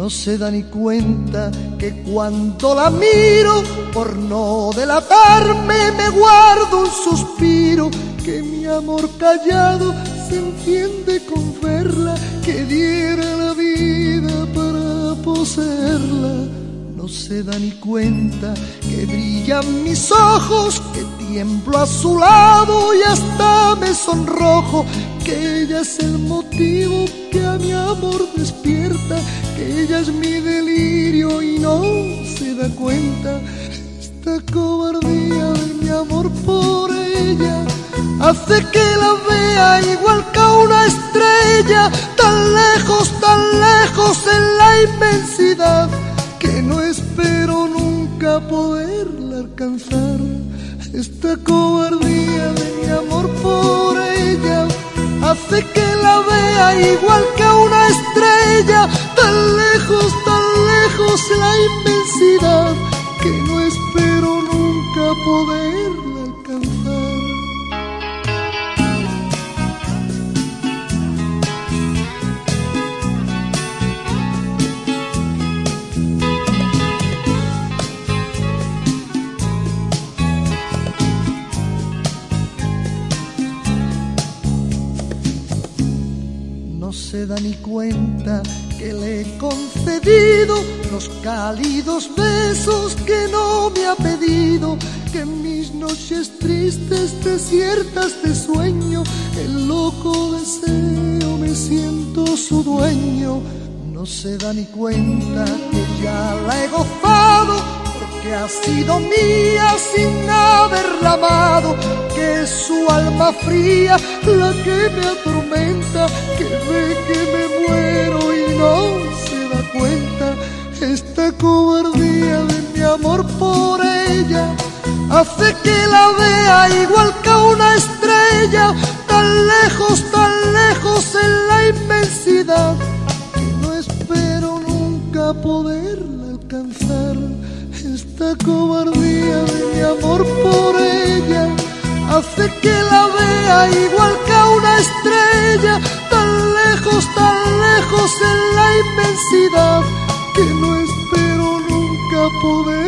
no se da ni cuenta que cuando la miro, por no delatarme, me guardo un suspiro, que mi amor callado se entiende con verla, se da ni cuenta que brillan mis ojos, que tiemblo a su lado y hasta me sonrojo, que ella es el motivo que a mi amor despierta, que ella es mi delirio y no se da cuenta. Esta cobardía de mi amor por ella hace que la vea igual que a una estrella, tan lejos, tan lejos en la inmensidad, nunca poderla alcanzar. Esta cobardía de mi amor por ella hace que la vea igual que una estrella, tan lejos, tan se da ni cuenta que le he concedido los cálidos besos que no me ha pedido, que en mis noches tristes, desiertas de sueño, el loco deseo me siento su dueño. No se da ni cuenta que ya la he gozado porque ha sido mía sin haberla amado, que es su alma fría la que me cobardía de mi amor por ella hace que la vea igual que una estrella, tan lejos, tan lejos en la inmensidad, que no espero nunca poderla alcanzar. Esta cobardía de mi amor por ella hace que la vea igual que una estrella, tan lejos, tan lejos en la inmensidad, que no espero nunca poder